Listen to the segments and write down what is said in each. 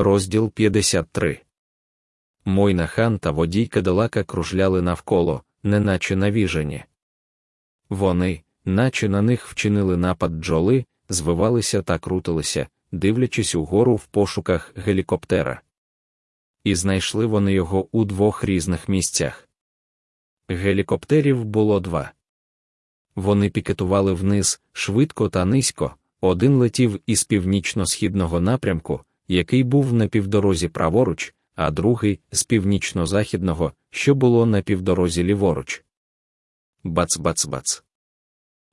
Розділ 53 Мойна хан та водій Кадилака кружляли навколо, неначе навіжені. Вони, наче на них вчинили напад бджоли, звивалися та крутилися, дивлячись угору в пошуках гелікоптера. І знайшли вони його у двох різних місцях. Гелікоптерів було два. Вони пікетували вниз швидко та низько, один летів із північно-східного напрямку, який був на півдорозі праворуч, а другий з північно-західного, що було на півдорозі ліворуч. Бац-бац-бац.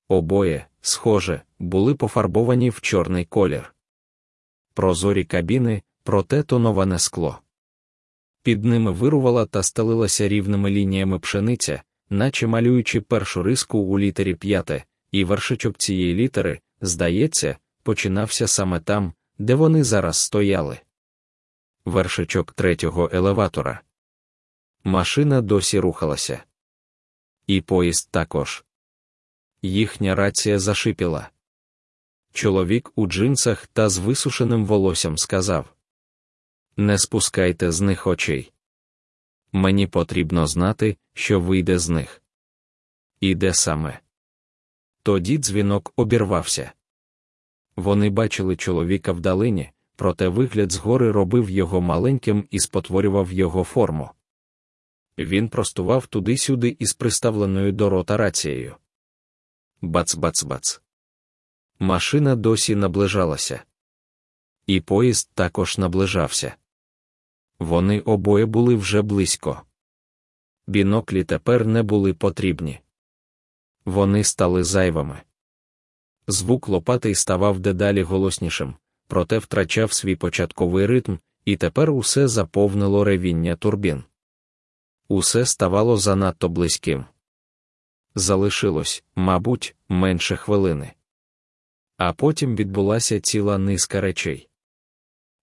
Обоє, схоже, були пофарбовані в чорний колір. Прозорі кабіни, проте тоноване скло. Під ними вирувала та стелилася рівними лініями пшениця, наче малюючи першу риску у літері п'яте, і вершичок цієї літери, здається, починався саме там, де вони зараз стояли. Вершичок третього елеватора. Машина досі рухалася. І поїзд також. Їхня рація зашипіла. Чоловік у джинсах та з висушеним волоссям сказав: Не спускайте з них очей. Мені потрібно знати, що вийде з них. І де саме. Тоді дзвінок обірвався. Вони бачили чоловіка вдалині, проте вигляд згори робив його маленьким і спотворював його форму. Він простував туди-сюди із приставленою до рота рацією. Бац-бац-бац. Машина досі наближалася. І поїзд також наближався. Вони обоє були вже близько. Біноклі тепер не були потрібні. Вони стали зайвими. Звук лопати ставав дедалі голоснішим, проте втрачав свій початковий ритм, і тепер усе заповнило ревіння турбін. Усе ставало занадто близьким. Залишилось, мабуть, менше хвилини. А потім відбулася ціла низка речей.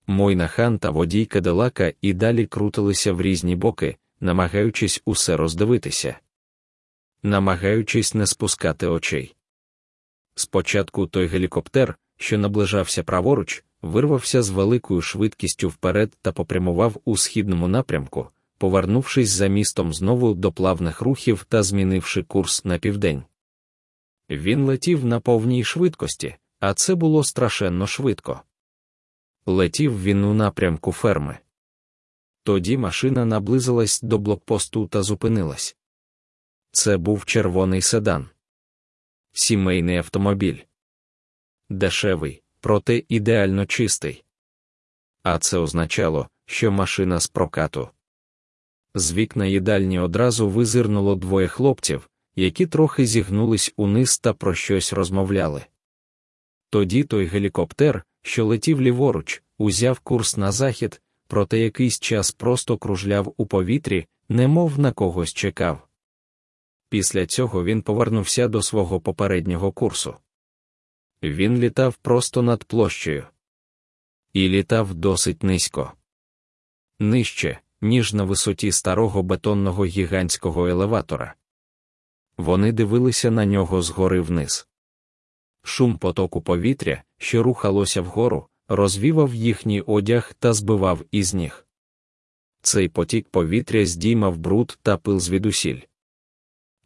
Мойна хан та водій Кадилака і далі крутилися в різні боки, намагаючись усе роздивитися, намагаючись не спускати очей. Спочатку той гелікоптер, що наближався праворуч, вирвався з великою швидкістю вперед та попрямував у східному напрямку, повернувшись за містом знову до плавних рухів та змінивши курс на південь. Він летів на повній швидкості, а це було страшенно швидко. Летів він у напрямку ферми. Тоді машина наблизилась до блокпосту та зупинилась. Це був червоний седан. Сімейний автомобіль. Дешевий, проте ідеально чистий. А це означало, що машина з прокату. З вікна їдальні одразу визирнуло двоє хлопців, які трохи зігнулись униз та про щось розмовляли. Тоді той гелікоптер, що летів ліворуч, узяв курс на захід, проте якийсь час просто кружляв у повітрі, немов на когось чекав. Після цього він повернувся до свого попереднього курсу. Він літав просто над площею. І літав досить низько. Нижче, ніж на висоті старого бетонного гігантського елеватора. Вони дивилися на нього згори вниз. Шум потоку повітря, що рухалося вгору, розвівав їхній одяг та збивав із ніг. Цей потік повітря здіймав бруд та пил звідусіль.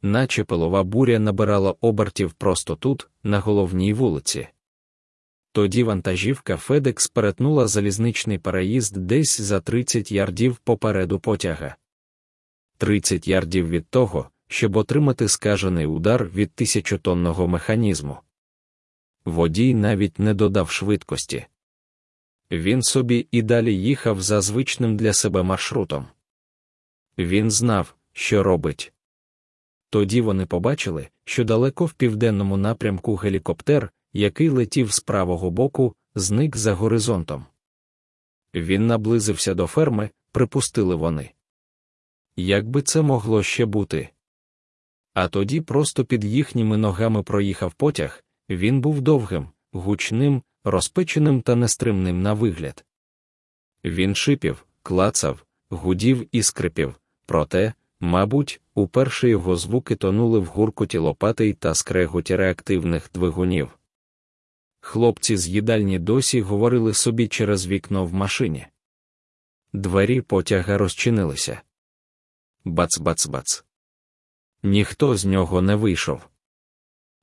Наче пилова буря набирала обертів просто тут, на головній вулиці. Тоді вантажівка Федекс перетнула залізничний переїзд десь за 30 ярдів попереду потяга. 30 ярдів від того, щоб отримати скажений удар від тисячотонного механізму. Водій навіть не додав швидкості. Він собі і далі їхав за звичним для себе маршрутом. Він знав, що робить. Тоді вони побачили, що далеко в південному напрямку гелікоптер, який летів з правого боку, зник за горизонтом. Він наблизився до ферми, припустили вони. Як би це могло ще бути? А тоді просто під їхніми ногами проїхав потяг, він був довгим, гучним, розпеченим та нестримним на вигляд. Він шипів, клацав, гудів і скрипів, проте, мабуть, уперше його звуки тонули в гуркоті лопатий та скреготі реактивних двигунів. Хлопці з їдальні досі говорили собі через вікно в машині. Двері потяга розчинилися. Бац-бац-бац. Ніхто з нього не вийшов.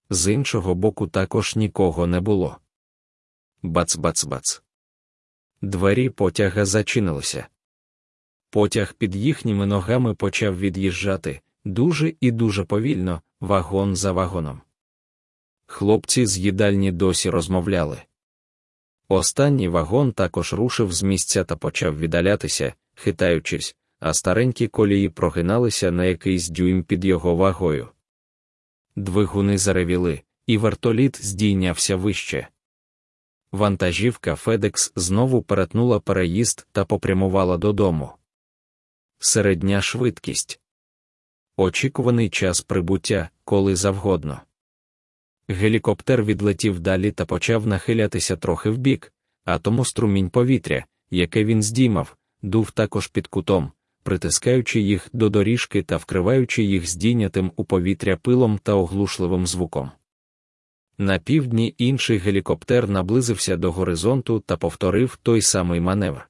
З іншого боку також нікого не було. Бац-бац-бац. Двері потяга зачинилися. Потяг під їхніми ногами почав від'їжджати дуже і дуже повільно, вагон за вагоном. Хлопці з їдальні досі розмовляли. Останній вагон також рушив з місця та почав віддалятися, хитаючись, а старенькі колії прогиналися на якийсь дюйм під його вагою. Двигуни заревіли, і вертоліт здійнявся вище. Вантажівка Федекс знову перетнула переїзд та попрямувала додому. Середня швидкість. Очікуваний час прибуття, коли завгодно. Гелікоптер відлетів далі та почав нахилятися трохи вбік, а тому струмінь повітря, яке він здіймав, дув також під кутом, притискаючи їх до доріжки та вкриваючи їх здійнятим у повітря пилом та оглушливим звуком. На півдні інший гелікоптер наблизився до горизонту та повторив той самий маневр.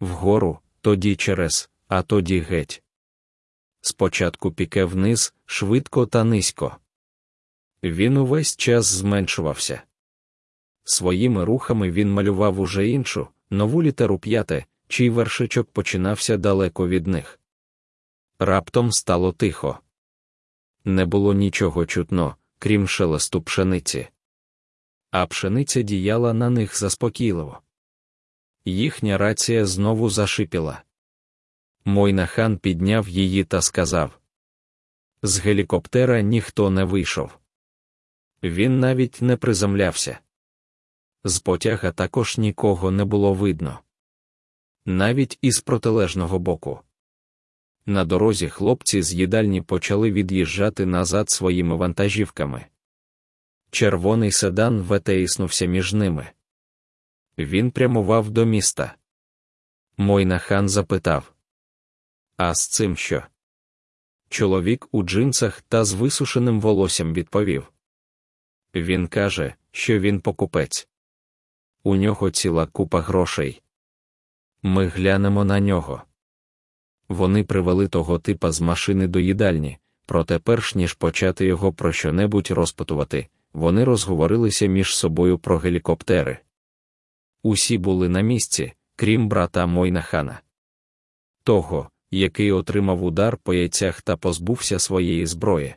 Вгору, тоді через, а тоді геть. Спочатку піке вниз, швидко та низько. Він увесь час зменшувався. Своїми рухами він малював уже іншу, нову літеру п'яте, чий вершичок починався далеко від них. Раптом стало тихо. Не було нічого чутно, крім шелесту пшениці. А пшениця діяла на них заспокійливо. Їхня рація знову зашипіла. Мойнахан підняв її та сказав: З гелікоптера ніхто не вийшов. Він навіть не приземлявся. З потяга також нікого не було видно. Навіть із протилежного боку. На дорозі хлопці з їдальні почали від'їжджати назад своїми вантажівками. Червоний седан ветеїснувся між ними. Він прямував до міста. Мойнахан запитав: А з цим що? Чоловік у джинсах та з висушеним волоссям відповів. Він каже, що він покупець. У нього ціла купа грошей. Ми глянемо на нього. Вони привели того типа з машини до їдальні, проте, перш ніж почати його про що-небудь розпитувати, вони розговорилися між собою про гелікоптери. Усі були на місці, крім брата Мойнахана. Того, який отримав удар по яйцях та позбувся своєї зброї.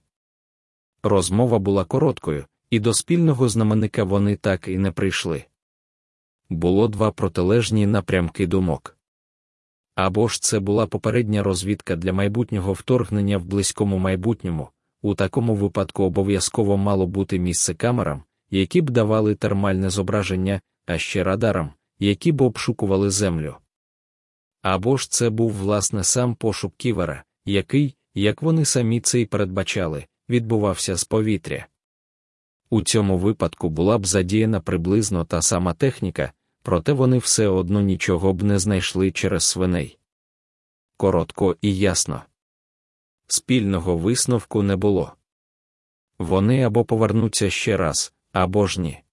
Розмова була короткою, і до спільного знаменника вони так і не прийшли. Було два протилежні напрямки думок. Або ж це була попередня розвідка для майбутнього вторгнення в близькому майбутньому, у такому випадку обов'язково мало бути місце камерам, які б давали термальне зображення, а ще радарам, які б обшукували землю. Або ж це був власне сам пошук ківера, який, як вони самі це й передбачали, відбувався з повітря. У цьому випадку була б задіяна приблизно та сама техніка, проте вони все одно нічого б не знайшли через свиней. Коротко і ясно. Спільного висновку не було. Вони або повернуться ще раз, або ж ні.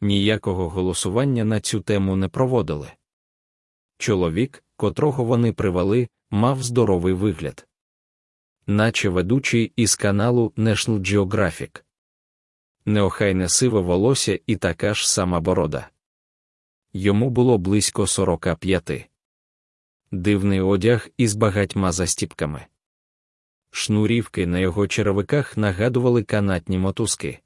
Ніякого голосування на цю тему не проводили. Чоловік, котрого вони привели, мав здоровий вигляд, наче ведучий із каналу National Geographic неохайне сиве волосся і така ж сама борода. Йому було близько сорока п'яти. Дивний одяг із багатьма застіпками. Шнурівки на його черевиках нагадували канатні мотузки.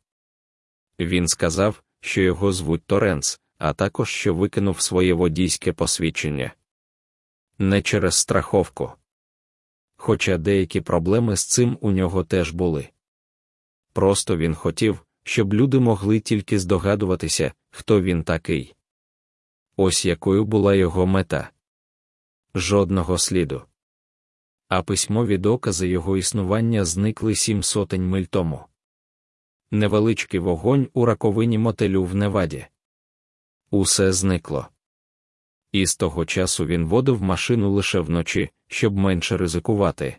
Він сказав, що його звуть Торенс, а також що викинув своє водійське посвідчення. Не через страховку. Хоча деякі проблеми з цим у нього теж були. Просто він хотів, щоб люди могли тільки здогадуватися, хто він такий. Ось якою була його мета. Жодного сліду. А письмові докази його існування зникли сім сотень миль тому. Невеличкий вогонь у раковині мотелю в Неваді. Усе зникло. І з того часу він водив машину лише вночі, щоб менше ризикувати.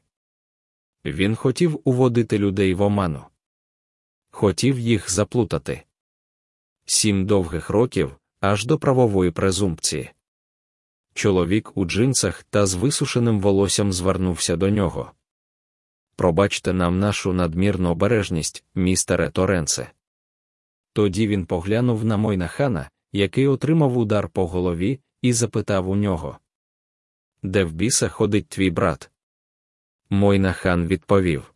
Він хотів уводити людей в оману хотів їх заплутати. Сім довгих років аж до правової презумпції. Чоловік у джинсах та з висушеним волоссям звернувся до нього. Пробачте нам нашу надмірну обережність, містере Торенце. Тоді він поглянув на Мойнахана, який отримав удар по голові, і запитав у нього: Де в біса ходить твій брат? Мойнахан відповів: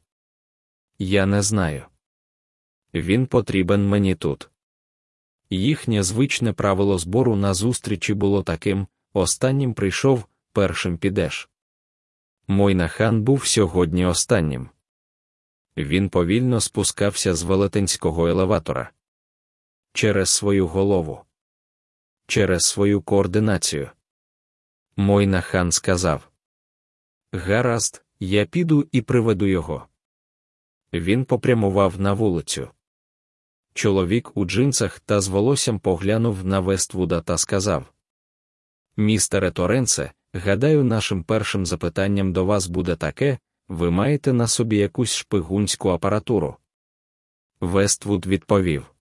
Я не знаю. Він потрібен мені тут. Їхнє звичне правило збору на зустрічі було таким: останнім прийшов, першим підеш. Мойнахан був сьогодні останнім. Він повільно спускався з велетенського елеватора через свою голову, через свою координацію. Мойнахан сказав: Гаразд, я піду і приведу його. Він попрямував на вулицю. Чоловік у джинсах та з волоссям поглянув на Вествуда та сказав: Містере Торенце, гадаю, нашим першим запитанням до вас буде таке: ви маєте на собі якусь шпигунську апаратуру? Вествуд відповів: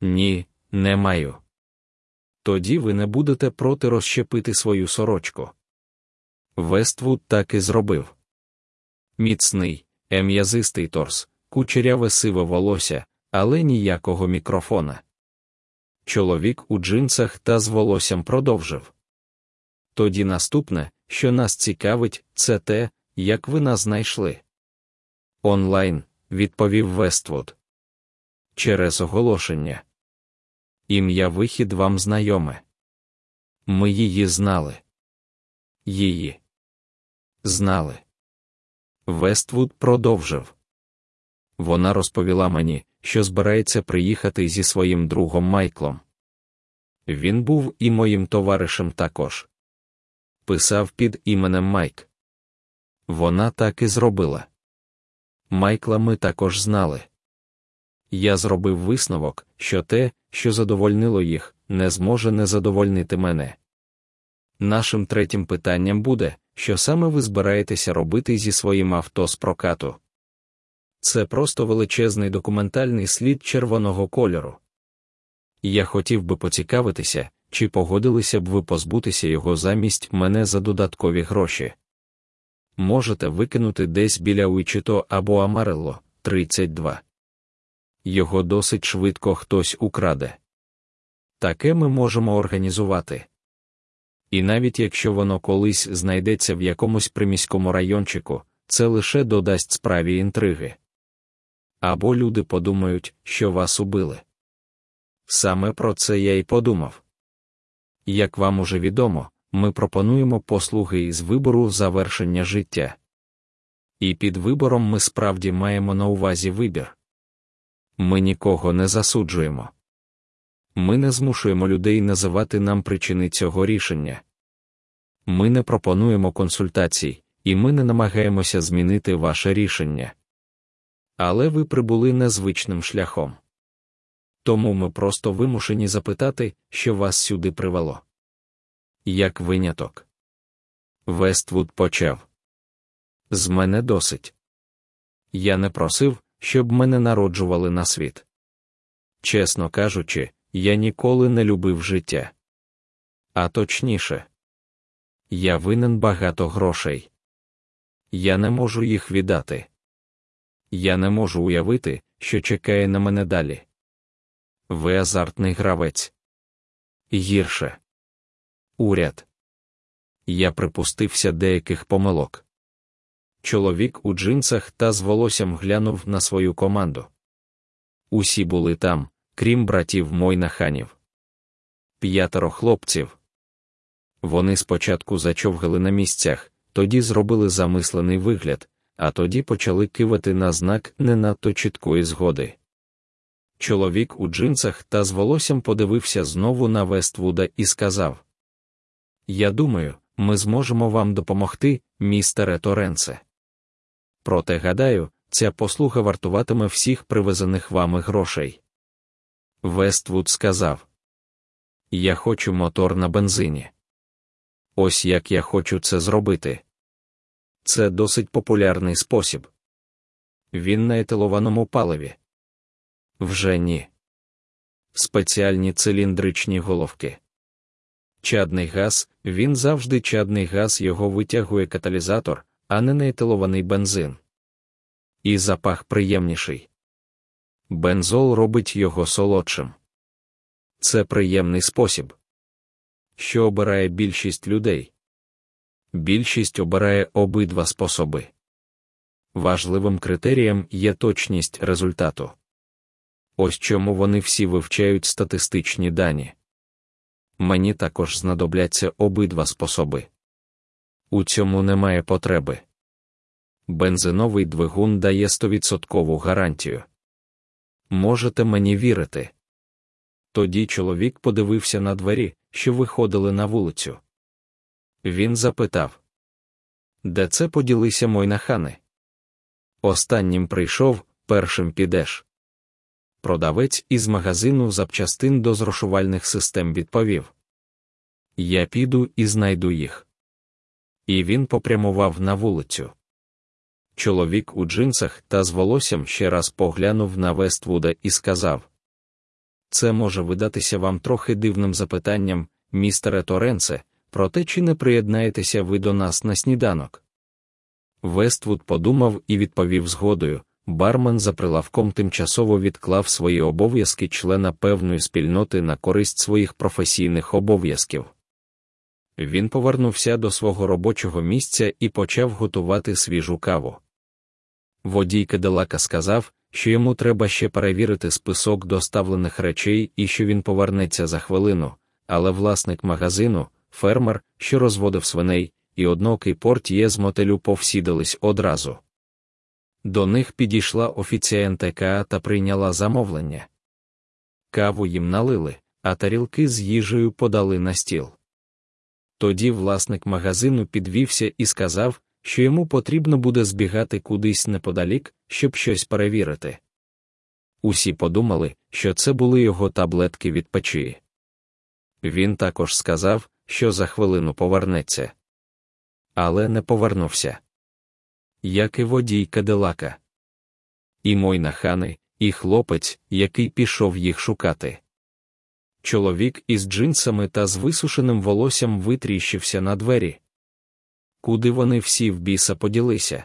Ні, не маю. Тоді ви не будете проти розщепити свою сорочку. Вествуд так і зробив. Міцний, ем'язистий торс, кучеряве сиве волосся, але ніякого мікрофона. Чоловік у джинсах та з волоссям продовжив. Тоді наступне, що нас цікавить, це те, як ви нас знайшли. Онлайн, відповів Вествуд. Через оголошення. Ім'я вихід вам знайоме. Ми її знали. Її. Знали. Вествуд продовжив. Вона розповіла мені, що збирається приїхати зі своїм другом Майклом. Він був і моїм товаришем також. Писав під іменем Майк. Вона так і зробила. Майкла ми також знали. Я зробив висновок, що те, що задовольнило їх, не зможе не задовольнити мене. Нашим третім питанням буде, що саме ви збираєтеся робити зі своїм авто з прокату. Це просто величезний документальний слід червоного кольору. Я хотів би поцікавитися, чи погодилися б ви позбутися його замість мене за додаткові гроші. Можете викинути десь біля Уічито або Амарелло 32. Його досить швидко хтось украде. Таке ми можемо організувати. І навіть якщо воно колись знайдеться в якомусь приміському райончику, це лише додасть справі інтриги. Або люди подумають, що вас убили. Саме про це я й подумав. Як вам уже відомо, ми пропонуємо послуги із вибору завершення життя. І під вибором ми справді маємо на увазі вибір. Ми нікого не засуджуємо. Ми не змушуємо людей називати нам причини цього рішення. Ми не пропонуємо консультацій, і ми не намагаємося змінити ваше рішення. Але ви прибули незвичним шляхом. Тому ми просто вимушені запитати, що вас сюди привело. Як виняток. Вествуд почав. З мене досить. Я не просив, щоб мене народжували на світ. Чесно кажучи, я ніколи не любив життя. А точніше, я винен багато грошей. Я не можу їх віддати. Я не можу уявити, що чекає на мене далі. Ви азартний гравець. Гірше. Уряд. Я припустився деяких помилок. Чоловік у джинсах та з волоссям глянув на свою команду. Усі були там, крім братів Мойнаханів. П'ятеро хлопців. Вони спочатку зачовгали на місцях, тоді зробили замислений вигляд, а тоді почали кивати на знак не надто чіткої згоди. Чоловік у джинсах та з волоссям подивився знову на Вествуда і сказав: Я думаю, ми зможемо вам допомогти, містере Торенце. Проте, гадаю, ця послуга вартуватиме всіх привезених вами грошей. Вествуд сказав: Я хочу мотор на бензині. Ось як я хочу це зробити. Це досить популярний спосіб. Він на етилованому паливі. Вже ні. Спеціальні циліндричні головки. Чадний газ, він завжди чадний газ його витягує каталізатор, а не неетилований бензин. І запах приємніший. Бензол робить його солодшим. Це приємний спосіб, що обирає більшість людей. Більшість обирає обидва способи. Важливим критерієм є точність результату. Ось чому вони всі вивчають статистичні дані. Мені також знадобляться обидва способи. У цьому немає потреби. Бензиновий двигун дає 100% гарантію. Можете мені вірити. Тоді чоловік подивився на двері, що виходили на вулицю. Він запитав, де це поділися мойнахани? Останнім прийшов, першим підеш. Продавець із магазину запчастин до зрошувальних систем відповів: Я піду і знайду їх. І він попрямував на вулицю. Чоловік у джинсах та з волоссям ще раз поглянув на Вествуда і сказав: Це може видатися вам трохи дивним запитанням, містере Торенце, проте чи не приєднаєтеся ви до нас на сніданок? Вествуд подумав і відповів згодою. Бармен за прилавком тимчасово відклав свої обов'язки члена певної спільноти на користь своїх професійних обов'язків. Він повернувся до свого робочого місця і почав готувати свіжу каву. Водій Кадилака сказав, що йому треба ще перевірити список доставлених речей і що він повернеться за хвилину, але власник магазину, фермер, що розводив свиней, і однокий портіє з мотелю повсідались одразу. До них підійшла офіціантка та прийняла замовлення. Каву їм налили, а тарілки з їжею подали на стіл. Тоді власник магазину підвівся і сказав, що йому потрібно буде збігати кудись неподалік, щоб щось перевірити. Усі подумали, що це були його таблетки від печії. Він також сказав, що за хвилину повернеться. Але не повернувся. Як і водій Кадилака. І Мойнахани, і хлопець, який пішов їх шукати. Чоловік із джинсами та з висушеним волоссям витріщився на двері. Куди вони всі в біса поділися?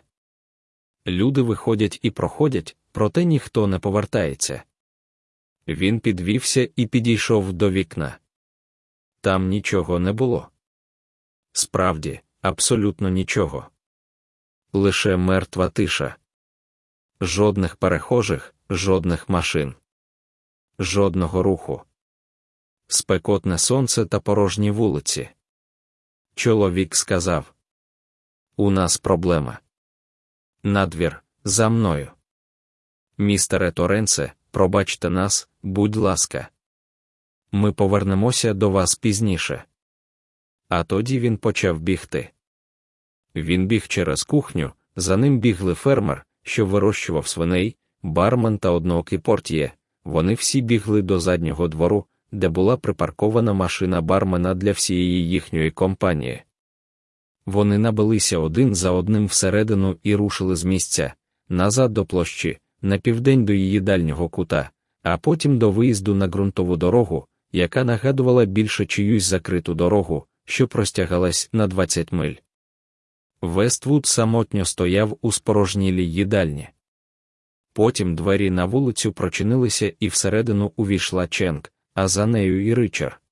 Люди виходять і проходять, проте ніхто не повертається. Він підвівся і підійшов до вікна. Там нічого не було. Справді, абсолютно нічого. Лише мертва тиша. Жодних перехожих, жодних машин, жодного руху. Спекотне сонце та порожні вулиці. Чоловік сказав: У нас проблема. Надвір, за мною. Містере Торенце, пробачте нас, будь ласка. Ми повернемося до вас пізніше. А тоді він почав бігти. Він біг через кухню, за ним бігли фермер, що вирощував свиней, бармен та одноокий портіє. Вони всі бігли до заднього двору, де була припаркована машина бармена для всієї їхньої компанії. Вони набилися один за одним всередину і рушили з місця, назад до площі, на південь до її дальнього кута, а потім до виїзду на ґрунтову дорогу, яка нагадувала більше чиюсь закриту дорогу, що простягалась на 20 миль. Вествуд самотньо стояв у спорожнілій їдальні. Потім двері на вулицю прочинилися і всередину увійшла Ченк, а за нею і Ричар.